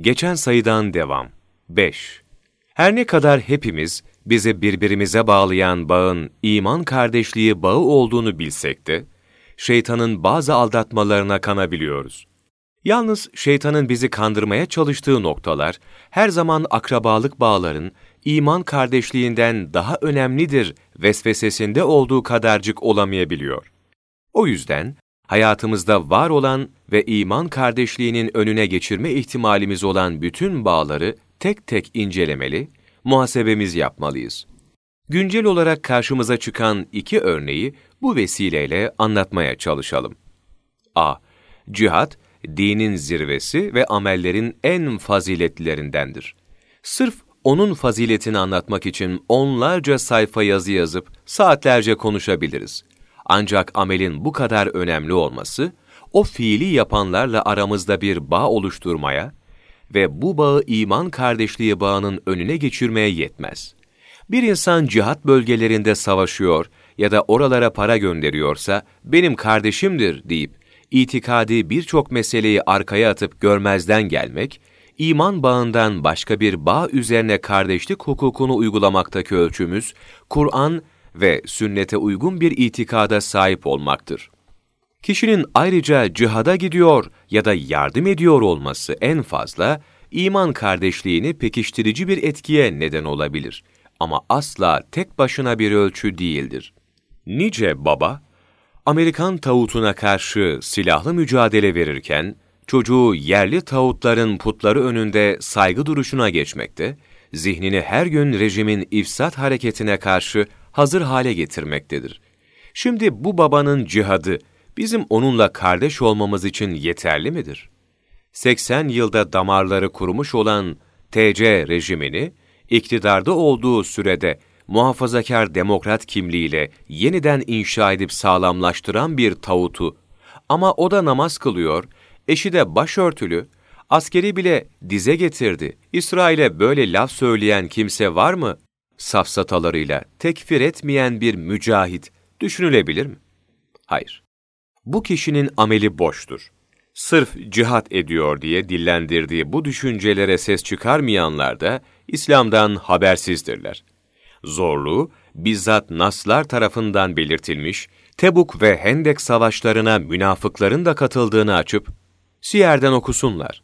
Geçen sayıdan devam. 5. Her ne kadar hepimiz bizi birbirimize bağlayan bağın iman kardeşliği bağı olduğunu bilsek de, şeytanın bazı aldatmalarına kanabiliyoruz. Yalnız şeytanın bizi kandırmaya çalıştığı noktalar, her zaman akrabalık bağların iman kardeşliğinden daha önemlidir vesvesesinde olduğu kadarcık olamayabiliyor. O yüzden hayatımızda var olan ve iman kardeşliğinin önüne geçirme ihtimalimiz olan bütün bağları tek tek incelemeli, muhasebemiz yapmalıyız. Güncel olarak karşımıza çıkan iki örneği bu vesileyle anlatmaya çalışalım. A. Cihat, dinin zirvesi ve amellerin en faziletlilerindendir. Sırf onun faziletini anlatmak için onlarca sayfa yazı yazıp saatlerce konuşabiliriz. Ancak amelin bu kadar önemli olması, o fiili yapanlarla aramızda bir bağ oluşturmaya ve bu bağı iman kardeşliği bağının önüne geçirmeye yetmez. Bir insan cihat bölgelerinde savaşıyor ya da oralara para gönderiyorsa, benim kardeşimdir deyip, itikadi birçok meseleyi arkaya atıp görmezden gelmek, iman bağından başka bir bağ üzerine kardeşlik hukukunu uygulamaktaki ölçümüz, Kur'an ve sünnete uygun bir itikada sahip olmaktır. Kişinin ayrıca cihada gidiyor ya da yardım ediyor olması en fazla, iman kardeşliğini pekiştirici bir etkiye neden olabilir. Ama asla tek başına bir ölçü değildir. Nice baba, Amerikan tağutuna karşı silahlı mücadele verirken, çocuğu yerli tağutların putları önünde saygı duruşuna geçmekte, zihnini her gün rejimin ifsat hareketine karşı hazır hale getirmektedir. Şimdi bu babanın cihadı, bizim onunla kardeş olmamız için yeterli midir? 80 yılda damarları kurumuş olan TC rejimini, iktidarda olduğu sürede muhafazakar demokrat kimliğiyle yeniden inşa edip sağlamlaştıran bir tağutu, ama o da namaz kılıyor, eşi de başörtülü, askeri bile dize getirdi. İsrail'e böyle laf söyleyen kimse var mı? Safsatalarıyla tekfir etmeyen bir mücahit düşünülebilir mi? Hayır. Bu kişinin ameli boştur. Sırf cihat ediyor diye dillendirdiği bu düşüncelere ses çıkarmayanlar da İslam'dan habersizdirler. Zorluğu bizzat Naslar tarafından belirtilmiş, Tebuk ve Hendek savaşlarına münafıkların da katıldığını açıp, Siyer'den okusunlar.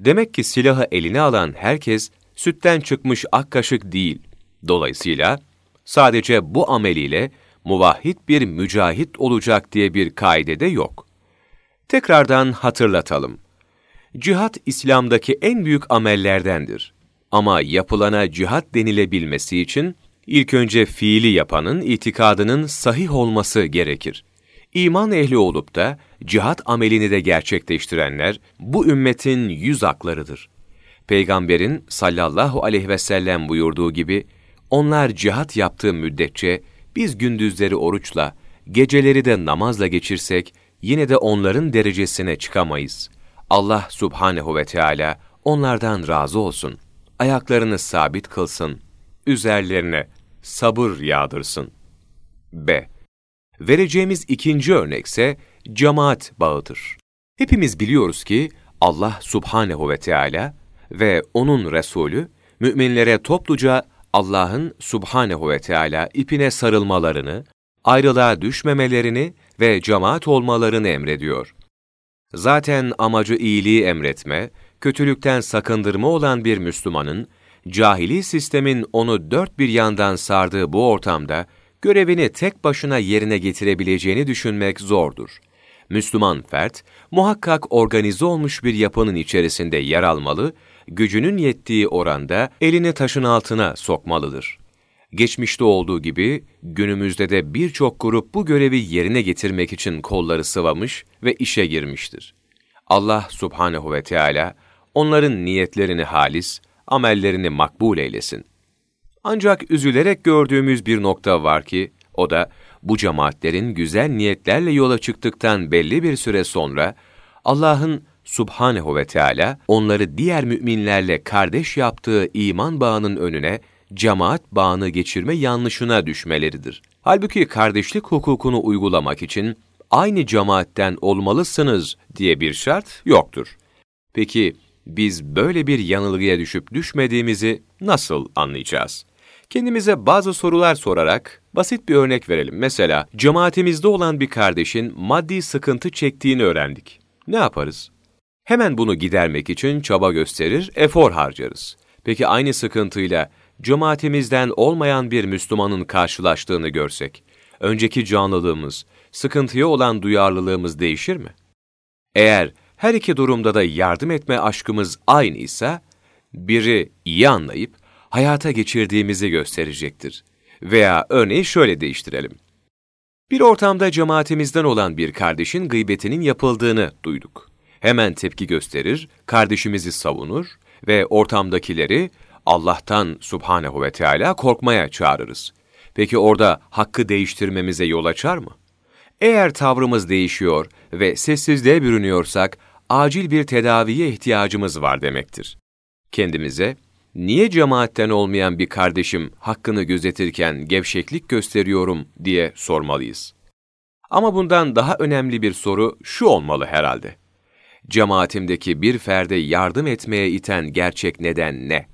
Demek ki silahı eline alan herkes sütten çıkmış ak kaşık değil. Dolayısıyla sadece bu ameliyle muvahhid bir mücahit olacak diye bir kaide de yok. Tekrardan hatırlatalım. Cihat İslam'daki en büyük amellerdendir. Ama yapılana cihat denilebilmesi için ilk önce fiili yapanın itikadının sahih olması gerekir. İman ehli olup da cihat amelini de gerçekleştirenler bu ümmetin yüz aklarıdır. Peygamberin sallallahu aleyhi ve sellem buyurduğu gibi onlar cihat yaptığı müddetçe biz gündüzleri oruçla, geceleri de namazla geçirsek yine de onların derecesine çıkamayız. Allah subhanehu ve Teala onlardan razı olsun. Ayaklarını sabit kılsın. Üzerlerine sabır yağdırsın. B. Vereceğimiz ikinci örnekse cemaat bağıdır. Hepimiz biliyoruz ki Allah subhanehu ve Teala ve O'nun Resulü, müminlere topluca Allah'ın subhanehu ve Teala ipine sarılmalarını, ayrılığa düşmemelerini ve cemaat olmalarını emrediyor. Zaten amacı iyiliği emretme, kötülükten sakındırma olan bir Müslümanın, cahili sistemin onu dört bir yandan sardığı bu ortamda, görevini tek başına yerine getirebileceğini düşünmek zordur. Müslüman fert, muhakkak organize olmuş bir yapının içerisinde yer almalı, gücünün yettiği oranda elini taşın altına sokmalıdır. Geçmişte olduğu gibi günümüzde de birçok grup bu görevi yerine getirmek için kolları sıvamış ve işe girmiştir. Allah subhanehu ve Teala onların niyetlerini halis, amellerini makbul eylesin. Ancak üzülerek gördüğümüz bir nokta var ki, o da bu cemaatlerin güzel niyetlerle yola çıktıktan belli bir süre sonra, Allah'ın Subhanehu ve Teala onları diğer müminlerle kardeş yaptığı iman bağının önüne cemaat bağını geçirme yanlışına düşmeleridir. Halbuki kardeşlik hukukunu uygulamak için aynı cemaatten olmalısınız diye bir şart yoktur. Peki biz böyle bir yanılgıya düşüp düşmediğimizi nasıl anlayacağız? Kendimize bazı sorular sorarak basit bir örnek verelim. Mesela cemaatimizde olan bir kardeşin maddi sıkıntı çektiğini öğrendik. Ne yaparız? Hemen bunu gidermek için çaba gösterir, efor harcarız. Peki aynı sıkıntıyla cemaatimizden olmayan bir Müslümanın karşılaştığını görsek, önceki canlılığımız, sıkıntıya olan duyarlılığımız değişir mi? Eğer her iki durumda da yardım etme aşkımız aynıysa, biri iyi anlayıp hayata geçirdiğimizi gösterecektir. Veya örneği şöyle değiştirelim. Bir ortamda cemaatimizden olan bir kardeşin gıybetinin yapıldığını duyduk. Hemen tepki gösterir, kardeşimizi savunur ve ortamdakileri Allah'tan subhanehu ve Teala korkmaya çağırırız. Peki orada hakkı değiştirmemize yol açar mı? Eğer tavrımız değişiyor ve sessizliğe bürünüyorsak, acil bir tedaviye ihtiyacımız var demektir. Kendimize, niye cemaatten olmayan bir kardeşim hakkını gözetirken gevşeklik gösteriyorum diye sormalıyız. Ama bundan daha önemli bir soru şu olmalı herhalde. Cemaatimdeki bir ferde yardım etmeye iten gerçek neden ne?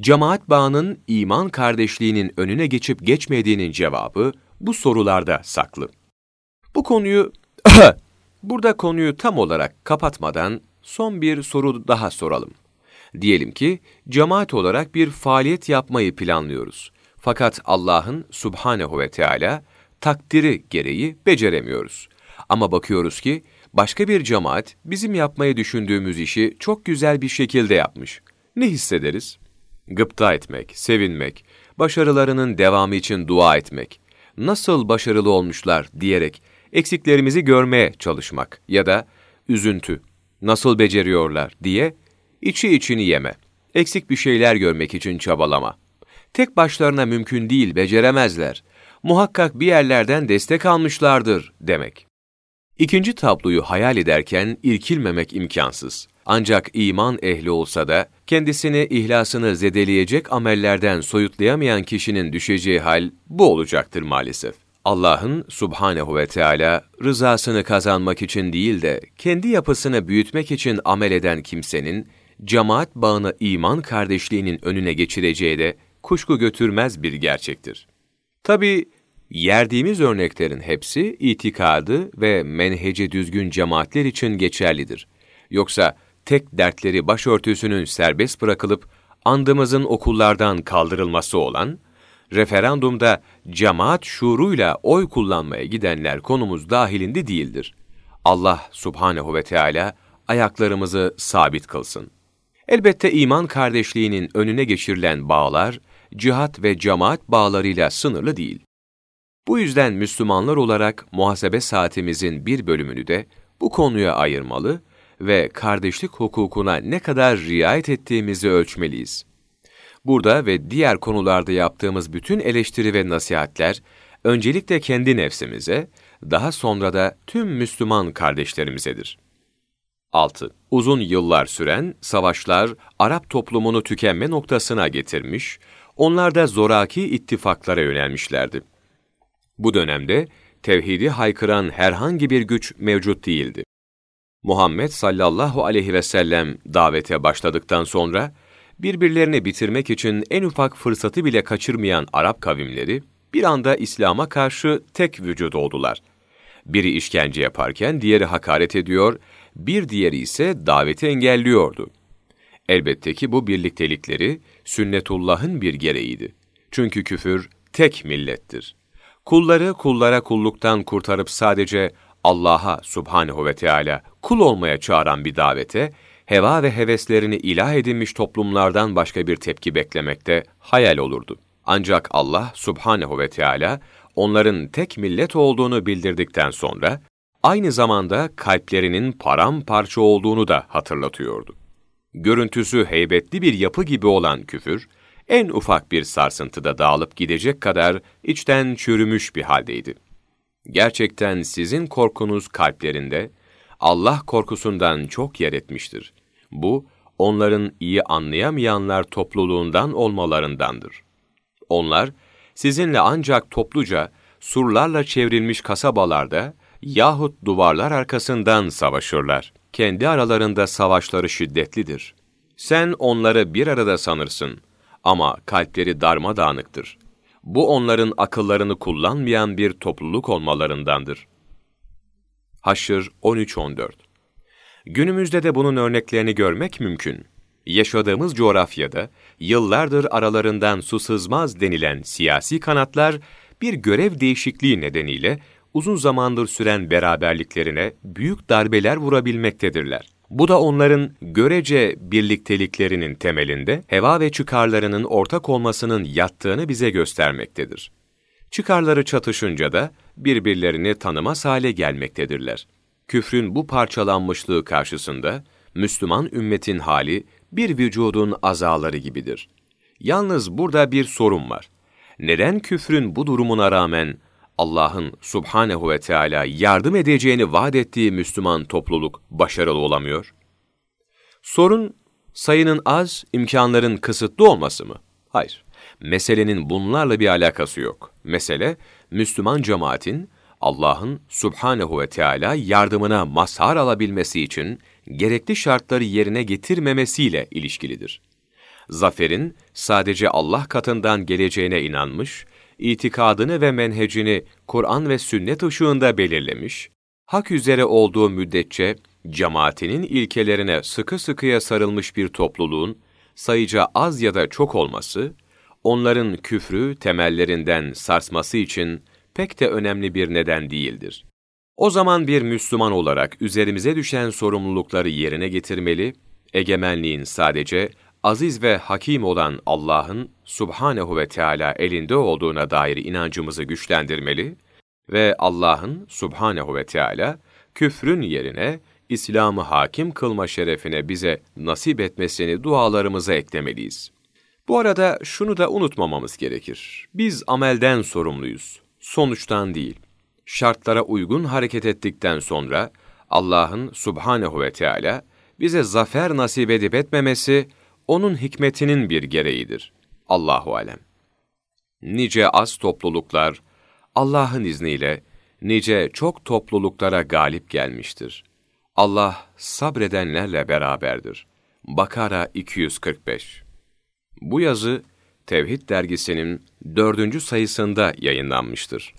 Cemaat bağının iman kardeşliğinin önüne geçip geçmediğinin cevabı bu sorularda saklı. Bu konuyu, burada konuyu tam olarak kapatmadan son bir soru daha soralım. Diyelim ki cemaat olarak bir faaliyet yapmayı planlıyoruz. Fakat Allah'ın subhanehu ve Teala takdiri gereği beceremiyoruz. Ama bakıyoruz ki başka bir cemaat bizim yapmayı düşündüğümüz işi çok güzel bir şekilde yapmış. Ne hissederiz? Gıpta etmek, sevinmek, başarılarının devamı için dua etmek, nasıl başarılı olmuşlar diyerek eksiklerimizi görmeye çalışmak ya da üzüntü, nasıl beceriyorlar diye içi içini yeme, eksik bir şeyler görmek için çabalama. Tek başlarına mümkün değil, beceremezler. Muhakkak bir yerlerden destek almışlardır demek. İkinci tabloyu hayal ederken irkilmemek imkansız. Ancak iman ehli olsa da kendisini ihlasını zedeleyecek amellerden soyutlayamayan kişinin düşeceği hal bu olacaktır maalesef. Allah'ın subhanehu ve Teala rızasını kazanmak için değil de kendi yapısını büyütmek için amel eden kimsenin cemaat bağını iman kardeşliğinin önüne geçireceği de kuşku götürmez bir gerçektir. Tabi yerdiğimiz örneklerin hepsi itikadı ve menhece düzgün cemaatler için geçerlidir. Yoksa tek dertleri başörtüsünün serbest bırakılıp andımızın okullardan kaldırılması olan, referandumda cemaat şuuruyla oy kullanmaya gidenler konumuz dahilinde değildir. Allah subhanehu ve Teala ayaklarımızı sabit kılsın. Elbette iman kardeşliğinin önüne geçirilen bağlar, cihat ve cemaat bağlarıyla sınırlı değil. Bu yüzden Müslümanlar olarak muhasebe saatimizin bir bölümünü de bu konuya ayırmalı ve kardeşlik hukukuna ne kadar riayet ettiğimizi ölçmeliyiz. Burada ve diğer konularda yaptığımız bütün eleştiri ve nasihatler, öncelikle kendi nefsimize, daha sonra da tüm Müslüman kardeşlerimizedir. 6. Uzun yıllar süren savaşlar Arap toplumunu tükenme noktasına getirmiş, onlar da zoraki ittifaklara yönelmişlerdi. Bu dönemde tevhidi haykıran herhangi bir güç mevcut değildi. Muhammed sallallahu aleyhi ve sellem davete başladıktan sonra, birbirlerini bitirmek için en ufak fırsatı bile kaçırmayan Arap kavimleri, bir anda İslam'a karşı tek vücut oldular. Biri işkence yaparken diğeri hakaret ediyor, bir diğeri ise daveti engelliyordu. Elbette ki bu birliktelikleri sünnetullah'ın bir gereğiydi. Çünkü küfür tek millettir. Kulları kullara kulluktan kurtarıp sadece Allah'a subhanehu ve Teala kul olmaya çağıran bir davete, heva ve heveslerini ilah edinmiş toplumlardan başka bir tepki beklemekte hayal olurdu. Ancak Allah subhanehu ve Teala onların tek millet olduğunu bildirdikten sonra, aynı zamanda kalplerinin paramparça olduğunu da hatırlatıyordu. Görüntüsü heybetli bir yapı gibi olan küfür, en ufak bir sarsıntıda dağılıp gidecek kadar içten çürümüş bir haldeydi. Gerçekten sizin korkunuz kalplerinde, Allah korkusundan çok yer etmiştir. Bu, onların iyi anlayamayanlar topluluğundan olmalarındandır. Onlar, sizinle ancak topluca, surlarla çevrilmiş kasabalarda yahut duvarlar arkasından savaşırlar. kendi aralarında savaşları şiddetlidir. Sen onları bir arada sanırsın ama kalpleri darmadağınıktır. Bu onların akıllarını kullanmayan bir topluluk olmalarındandır. Haşr 13-14 Günümüzde de bunun örneklerini görmek mümkün. Yaşadığımız coğrafyada yıllardır aralarından su sızmaz denilen siyasi kanatlar bir görev değişikliği nedeniyle uzun zamandır süren beraberliklerine büyük darbeler vurabilmektedirler. Bu da onların görece birlikteliklerinin temelinde heva ve çıkarlarının ortak olmasının yattığını bize göstermektedir. Çıkarları çatışınca da birbirlerini tanımaz hale gelmektedirler. Küfrün bu parçalanmışlığı karşısında Müslüman ümmetin hali bir vücudun azaları gibidir. Yalnız burada bir sorun var. Neden küfrün bu durumuna rağmen Allah'ın subhanehu ve Teala yardım edeceğini vaat ettiği Müslüman topluluk başarılı olamıyor? Sorun, sayının az, imkanların kısıtlı olması mı? Hayır. Meselenin bunlarla bir alakası yok. Mesele, Müslüman cemaatin, Allah'ın subhanehu ve Teala yardımına mazhar alabilmesi için gerekli şartları yerine getirmemesiyle ilişkilidir. Zaferin sadece Allah katından geleceğine inanmış, itikadını ve menhecini Kur'an ve sünnet ışığında belirlemiş, hak üzere olduğu müddetçe cemaatinin ilkelerine sıkı sıkıya sarılmış bir topluluğun sayıca az ya da çok olması, onların küfrü temellerinden sarsması için pek de önemli bir neden değildir. O zaman bir Müslüman olarak üzerimize düşen sorumlulukları yerine getirmeli, egemenliğin sadece aziz ve hakim olan Allah'ın subhanehu ve Teala elinde olduğuna dair inancımızı güçlendirmeli ve Allah'ın subhanehu ve Teala küfrün yerine İslam'ı hakim kılma şerefine bize nasip etmesini dualarımıza eklemeliyiz. Bu arada şunu da unutmamamız gerekir. Biz amelden sorumluyuz, sonuçtan değil. Şartlara uygun hareket ettikten sonra Allah'ın subhanehu ve Teala bize zafer nasip edip etmemesi onun hikmetinin bir gereğidir. Allahu alem. Nice az topluluklar Allah'ın izniyle nice çok topluluklara galip gelmiştir. Allah sabredenlerle beraberdir. Bakara 245 Bu yazı Tevhid dergisinin dördüncü sayısında yayınlanmıştır.